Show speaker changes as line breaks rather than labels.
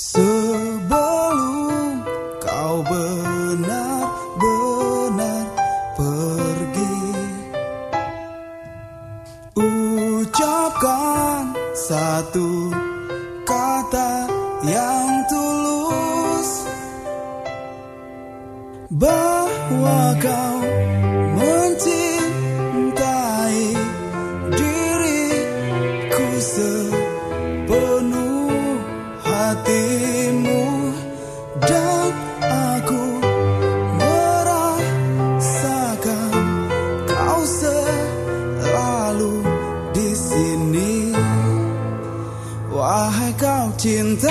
Sebelum kau benar-benar pergi Ucapkan satu kata yang tulus Bahwa kau mencintai diriku sepenuh 我爱到天到